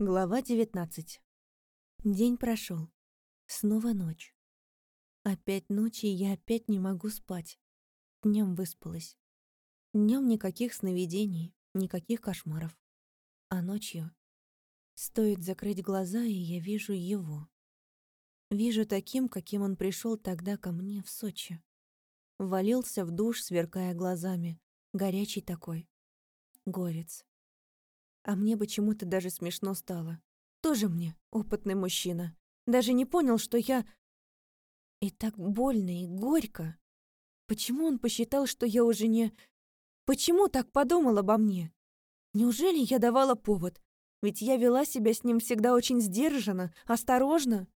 Глава 19. День прошел. Снова ночь. Опять ночь, и я опять не могу спать. Днем выспалась. Днем никаких сновидений, никаких кошмаров. А ночью стоит закрыть глаза, и я вижу его. Вижу таким, каким он пришел тогда ко мне в Сочи. Валился в душ, сверкая глазами. Горячий такой. Горец. А мне почему-то даже смешно стало. Тоже мне, опытный мужчина. Даже не понял, что я... И так больно и горько. Почему он посчитал, что я уже не... Почему так подумал обо мне? Неужели я давала повод? Ведь я вела себя с ним всегда очень сдержанно, осторожно.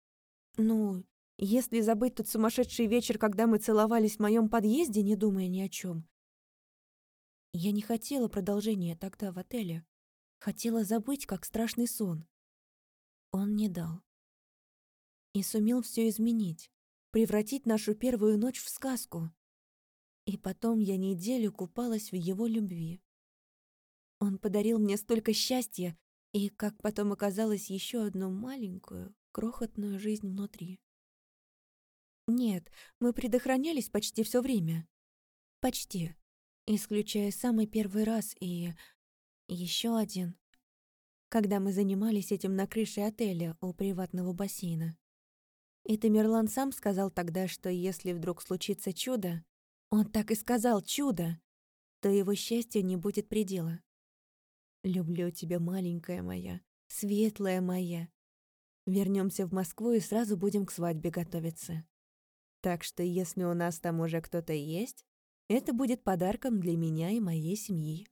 Ну, если забыть тот сумасшедший вечер, когда мы целовались в моем подъезде, не думая ни о чем. Я не хотела продолжения тогда в отеле. Хотела забыть, как страшный сон. Он не дал. И сумел все изменить, превратить нашу первую ночь в сказку. И потом я неделю купалась в его любви. Он подарил мне столько счастья и, как потом оказалось, еще одну маленькую, крохотную жизнь внутри. Нет, мы предохранялись почти все время. Почти. Исключая самый первый раз и еще один. Когда мы занимались этим на крыше отеля у приватного бассейна. И Тамерлан сам сказал тогда, что если вдруг случится чудо, он так и сказал «чудо», то его счастью не будет предела. «Люблю тебя, маленькая моя, светлая моя. Вернемся в Москву и сразу будем к свадьбе готовиться. Так что если у нас там уже кто-то есть, это будет подарком для меня и моей семьи.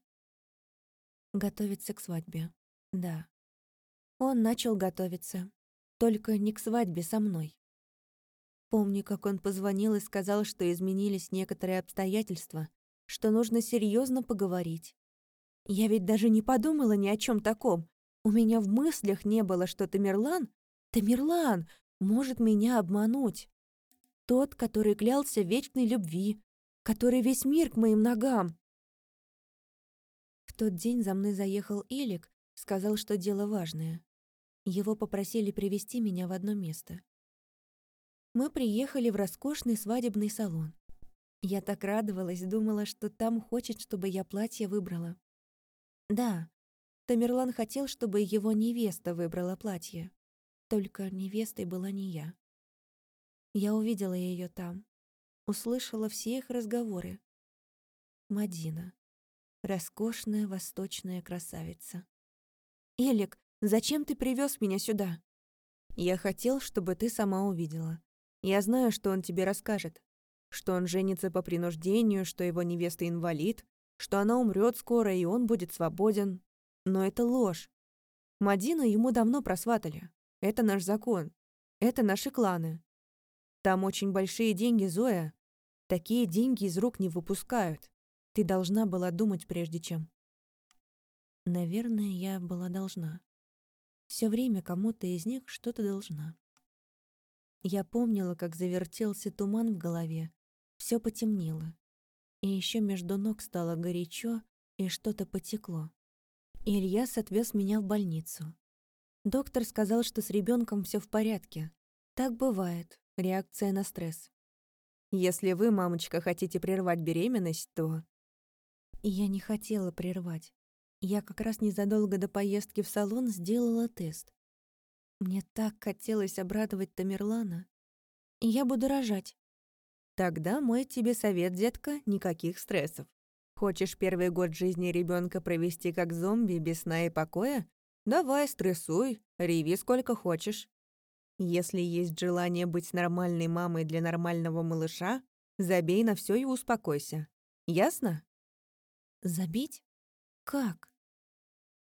Готовиться к свадьбе. Да. Он начал готовиться. Только не к свадьбе со мной. Помню, как он позвонил и сказал, что изменились некоторые обстоятельства, что нужно серьезно поговорить. Я ведь даже не подумала ни о чем таком. У меня в мыслях не было, что Тамерлан, Тамерлан, может меня обмануть. Тот, который клялся вечной любви, который весь мир к моим ногам тот день за мной заехал Элик, сказал, что дело важное. Его попросили привести меня в одно место. Мы приехали в роскошный свадебный салон. Я так радовалась, думала, что там хочет, чтобы я платье выбрала. Да, Тамерлан хотел, чтобы его невеста выбрала платье. Только невестой была не я. Я увидела ее там, услышала все их разговоры. Мадина. Роскошная восточная красавица. «Элик, зачем ты привез меня сюда?» «Я хотел, чтобы ты сама увидела. Я знаю, что он тебе расскажет. Что он женится по принуждению, что его невеста инвалид, что она умрет скоро, и он будет свободен. Но это ложь. Мадину ему давно просватали. Это наш закон. Это наши кланы. Там очень большие деньги, Зоя. Такие деньги из рук не выпускают. Ты должна была думать, прежде чем. Наверное, я была должна. Все время кому-то из них что-то должна. Я помнила, как завертелся туман в голове, все потемнело. И еще между ног стало горячо, и что-то потекло. Ильяс отвез меня в больницу. Доктор сказал, что с ребенком все в порядке. Так бывает, реакция на стресс. Если вы, мамочка, хотите прервать беременность, то я не хотела прервать. Я как раз незадолго до поездки в салон сделала тест. Мне так хотелось обрадовать Тамерлана. Я буду рожать. Тогда мой тебе совет, детка, никаких стрессов. Хочешь первый год жизни ребенка провести как зомби, без сна и покоя? Давай, стрессуй, реви сколько хочешь. Если есть желание быть нормальной мамой для нормального малыша, забей на все и успокойся. Ясно? Забить? Как?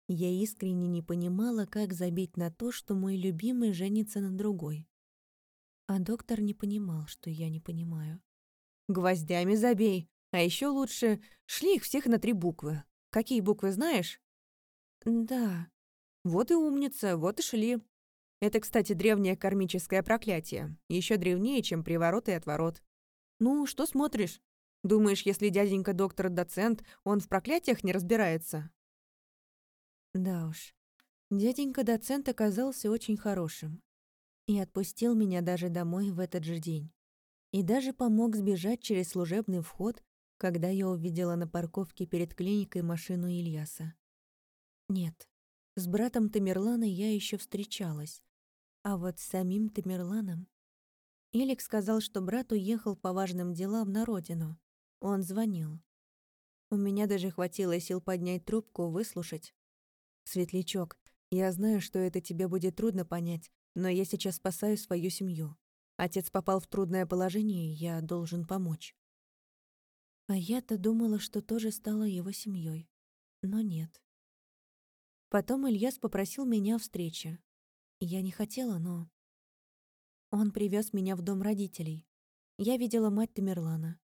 Я искренне не понимала, как забить на то, что мой любимый женится на другой. А доктор не понимал, что я не понимаю. «Гвоздями забей, а еще лучше шли их всех на три буквы. Какие буквы знаешь?» «Да». «Вот и умница, вот и шли. Это, кстати, древнее кармическое проклятие. Еще древнее, чем приворот и отворот. Ну, что смотришь? Думаешь, если дяденька доктор-доцент, он в проклятиях не разбирается? Да уж. Дяденька-доцент оказался очень хорошим и отпустил меня даже домой в этот же день. И даже помог сбежать через служебный вход, когда я увидела на парковке перед клиникой машину Ильяса. Нет, с братом Тамерлана я еще встречалась, а вот с самим Тамерланом... Элик сказал, что брат уехал по важным делам на родину. Он звонил. У меня даже хватило сил поднять трубку, выслушать. «Светлячок, я знаю, что это тебе будет трудно понять, но я сейчас спасаю свою семью. Отец попал в трудное положение, я должен помочь». А я-то думала, что тоже стала его семьей, но нет. Потом Ильяс попросил меня о встрече. Я не хотела, но... Он привез меня в дом родителей. Я видела мать Тамерлана.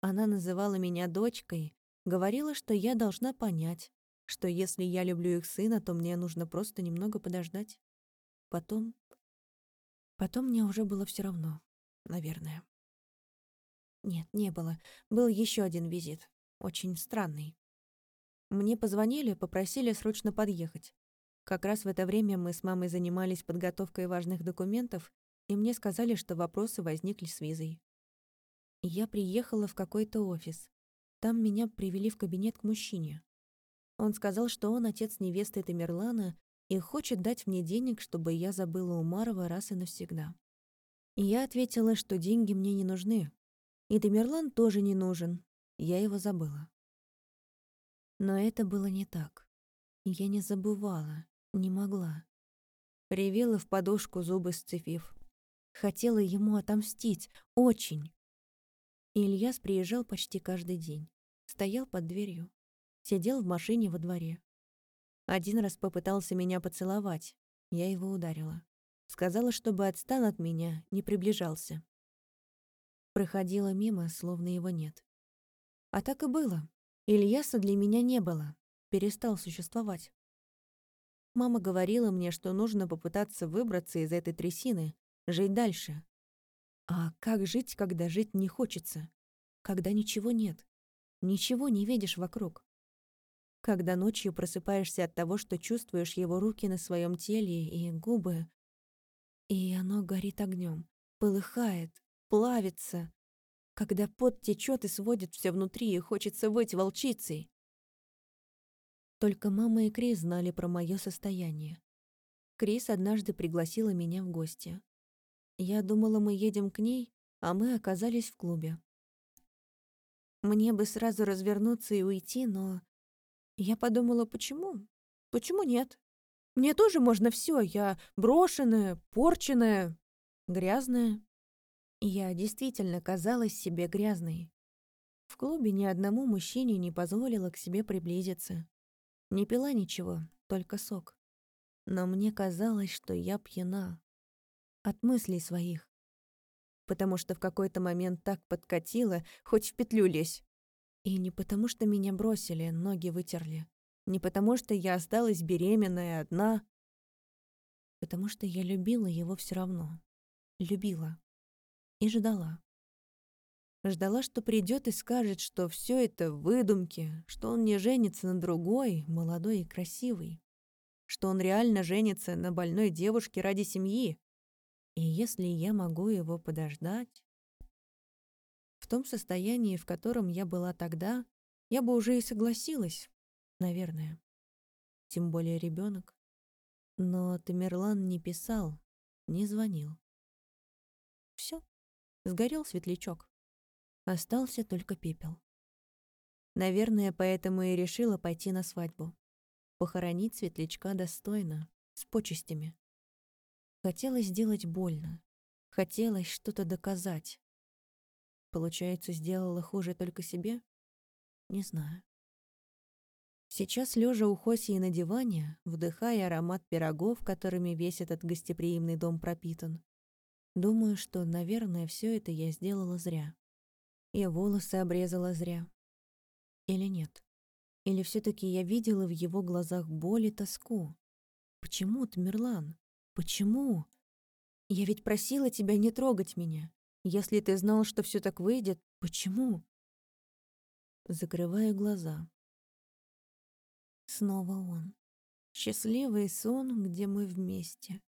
Она называла меня дочкой, говорила, что я должна понять, что если я люблю их сына, то мне нужно просто немного подождать. Потом... Потом мне уже было все равно, наверное. Нет, не было. Был еще один визит. Очень странный. Мне позвонили, попросили срочно подъехать. Как раз в это время мы с мамой занимались подготовкой важных документов, и мне сказали, что вопросы возникли с визой. Я приехала в какой-то офис. Там меня привели в кабинет к мужчине. Он сказал, что он отец невесты Тамерлана и хочет дать мне денег, чтобы я забыла Умарова раз и навсегда. И я ответила, что деньги мне не нужны. И Тамерлан тоже не нужен. Я его забыла. Но это было не так. Я не забывала, не могла. Ревела в подушку, зубы сцепив. Хотела ему отомстить, очень. Ильяс приезжал почти каждый день. Стоял под дверью, Сидел в машине во дворе. Один раз попытался меня поцеловать. Я его ударила. Сказала, чтобы отстал от меня, не приближался. Проходила мимо, словно его нет. А так и было. Ильяса для меня не было. Перестал существовать. Мама говорила мне, что нужно попытаться выбраться из этой трясины, жить дальше. А как жить, когда жить не хочется? Когда ничего нет? Ничего не видишь вокруг? когда ночью просыпаешься от того, что чувствуешь его руки на своем теле и губы, и оно горит огнем, полыхает, плавится, когда пот течет и сводит все внутри, и хочется быть волчицей. Только мама и Крис знали про мое состояние. Крис однажды пригласила меня в гости. Я думала, мы едем к ней, а мы оказались в клубе. Мне бы сразу развернуться и уйти, но я подумала, почему? Почему нет? Мне тоже можно все. Я брошенная, порченная, грязная. Я действительно казалась себе грязной. В клубе ни одному мужчине не позволила к себе приблизиться. Не пила ничего, только сок. Но мне казалось, что я пьяна. От мыслей своих. Потому что в какой-то момент так подкатила, хоть в петлю лезь. И не потому, что меня бросили, ноги вытерли. Не потому, что я осталась беременная одна. Потому что я любила его все равно. Любила. И ждала. Ждала, что придет и скажет, что все это выдумки, что он не женится на другой, молодой и красивой, что он реально женится на больной девушке ради семьи. И если я могу его подождать... В том состоянии, в котором я была тогда, я бы уже и согласилась, наверное. Тем более ребенок. Но Тамерлан не писал, не звонил. Все, сгорел светлячок. Остался только пепел. Наверное, поэтому и решила пойти на свадьбу. Похоронить светлячка достойно, с почестями. Хотелось сделать больно. Хотелось что-то доказать. Получается, сделала хуже только себе? Не знаю. Сейчас, лежа у Хосии на диване, вдыхая аромат пирогов, которыми весь этот гостеприимный дом пропитан, думаю, что, наверное, все это я сделала зря. И волосы обрезала зря. Или нет? Или все таки я видела в его глазах боль и тоску? Почему, Тамерлан? Почему? Я ведь просила тебя не трогать меня. Если ты знал, что все так выйдет, почему? Закрываю глаза. Снова он. Счастливый сон, где мы вместе.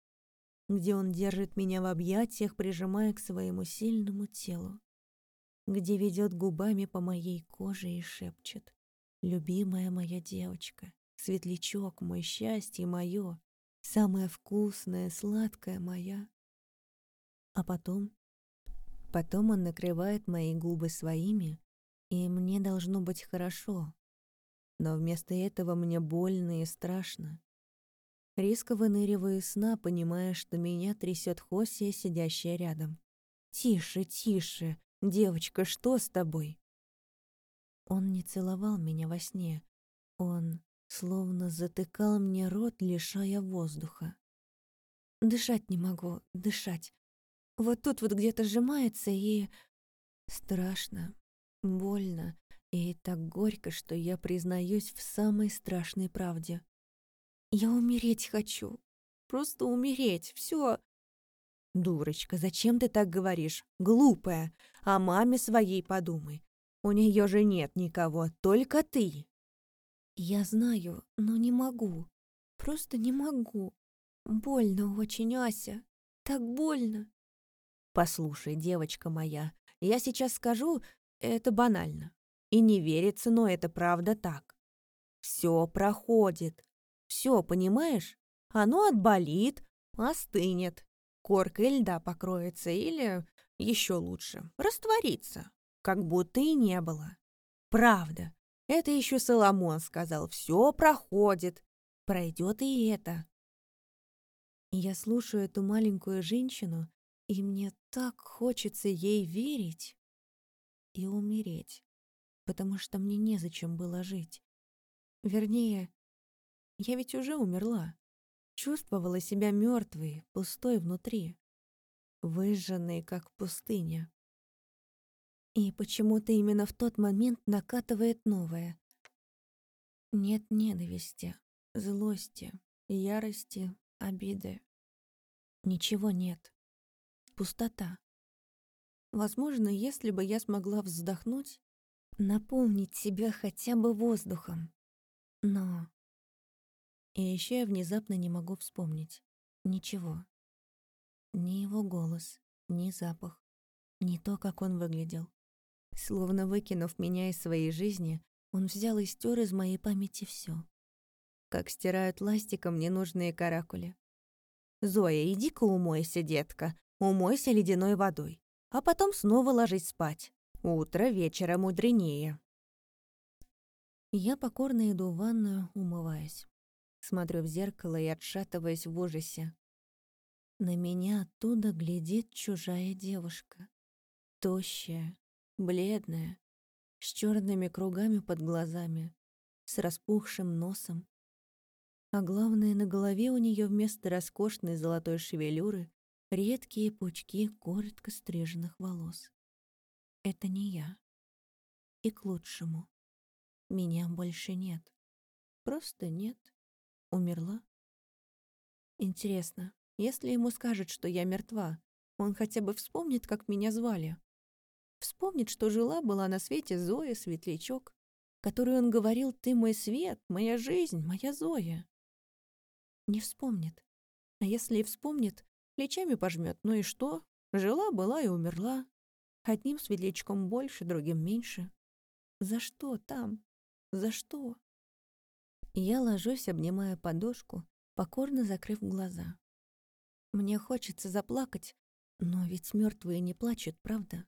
Где он держит меня в объятиях, прижимая к своему сильному телу. Где ведет губами по моей коже и шепчет. «Любимая моя девочка, светлячок мой, счастье мое, самое вкусное, сладкое моя». А потом... Потом он накрывает мои губы своими, и мне должно быть хорошо, но вместо этого мне больно и страшно. Резко выныриваю из сна, понимая, что меня трясет Хосия, сидящая рядом. «Тише, тише! Девочка, что с тобой?» Он не целовал меня во сне. Он словно затыкал мне рот, лишая воздуха. Дышать не могу, дышать. Вот тут вот где-то сжимается и... Страшно, больно, и так горько, что я признаюсь в самой страшной правде. Я умереть хочу. Просто умереть. Все. Дурочка, зачем ты так говоришь? Глупая. О маме своей подумай. У нее же нет никого, только ты. Я знаю, но не могу. Просто не могу. Больно очень, Ася. Так больно. Послушай, девочка моя, я сейчас скажу, это банально. И не верится, но это правда так. Все проходит. Все, понимаешь? Оно отболит, остынет. Коркой льда покроется или, еще лучше, растворится, как будто и не было. Правда. Это еще Соломон сказал. Все проходит. Пройдет и это. Я слушаю эту маленькую женщину, и мне так хочется ей верить и умереть потому что мне незачем было жить. Вернее, я ведь уже умерла. Чувствовала себя мертвой, пустой внутри, выжженной, как пустыня. И почему-то именно в тот момент накатывает новое. Нет ненависти, злости, ярости, обиды. Ничего нет. Пустота. Возможно, если бы я смогла вздохнуть, наполнить себя хотя бы воздухом. Но... И еще я внезапно не могу вспомнить. Ничего. Ни его голос, ни запах, ни то, как он выглядел. Словно выкинув меня из своей жизни, он взял и стер из моей памяти все. Как стирают ластиком ненужные каракули. «Зоя, иди-ка умойся, детка, умойся ледяной водой, а потом снова ложись спать. Утро вечера мудренее. Я покорно иду в ванную, умываясь. Смотрю в зеркало и отшатываясь в ужасе. На меня оттуда глядит чужая девушка. Тощая, бледная, с черными кругами под глазами, с распухшим носом. А главное, на голове у нее вместо роскошной золотой шевелюры редкие пучки коротко стриженных волос. Это не я. И к лучшему. Меня больше нет. Просто нет. Умерла. Интересно, если ему скажут, что я мертва, он хотя бы вспомнит, как меня звали. Вспомнит, что жила-была на свете Зоя Светлячок, которой он говорил «Ты мой свет, моя жизнь, моя Зоя». Не вспомнит. А если и вспомнит, плечами пожмет. Ну и что? Жила-была и умерла. Одним светлячком больше, другим меньше. За что там? За что? Я ложусь, обнимая подушку, покорно закрыв глаза. Мне хочется заплакать, но ведь мертвые не плачут, правда?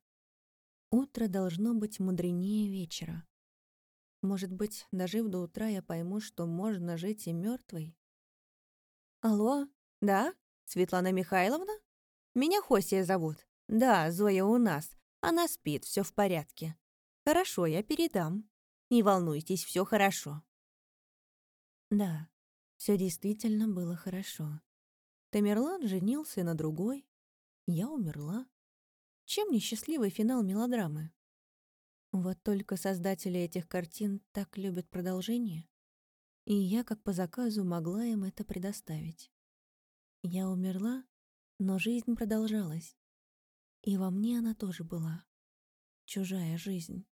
Утро должно быть мудренее вечера. Может быть, дожив до утра, я пойму, что можно жить и мертвой. Алло, да? Светлана Михайловна? Меня Хосия зовут. Да, Зоя у нас. Она спит, все в порядке. Хорошо, я передам. Не волнуйтесь, все хорошо. Да, все действительно было хорошо. Тамерлан женился на другой. Я умерла. Чем несчастливый финал мелодрамы? Вот только создатели этих картин так любят продолжение. И я, как по заказу, могла им это предоставить. Я умерла, но жизнь продолжалась. И во мне она тоже была. Чужая жизнь.